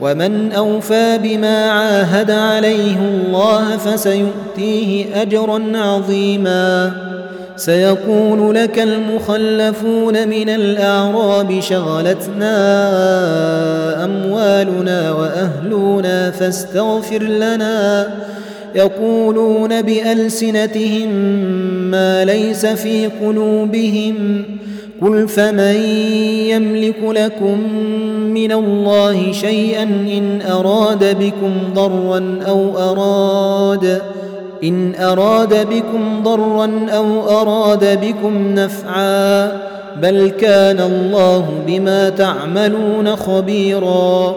ومن أوفى بما عاهد عليه الله فسيؤتيه أجرا عظيما. سيقول لك المخلفون من الأعراب شغلتنا أموالنا وأهلنا فاستغفر لنا. يقولون بألسنتهم ما ليس في قلوبهم قل فمن يملك لكم من الله شيئا إن أراد بكم ضرا أو أراد إن أراد بكم ضرا أو أراد بكم نفعا بل كان الله بما تعملون خبيرا.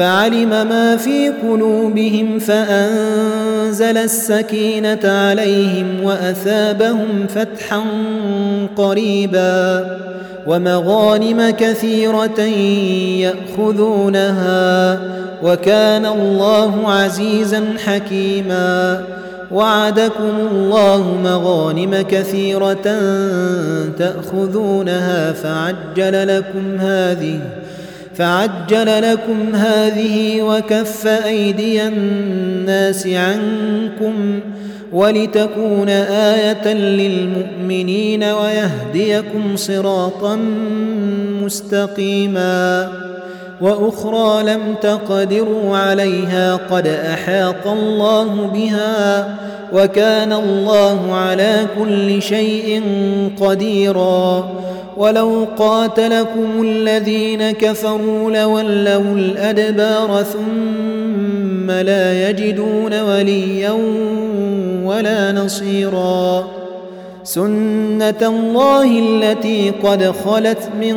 ما في قلوبهم فأنزل السكينة عليهم وأثابهم فتحا قريبا ومغانم كثيرة يأخذونها وكان الله عزيزا حكيما وعدكم الله مغانم كثيرة تأخذونها فعجل لكم هذه فعجل لكم هذه وكف أيدي الناس عنكم ولتكون آية للمؤمنين ويهديكم صراطا مستقيما وأخرى لم تقدروا عليها قد أحاط الله بها وكان الله على كل شيء قديرا ولو قاتلكم الذين كفروا لولوا الأدبار ثم لا يجدون وليا ولا نصيرا. سنة الله التي قد خلت من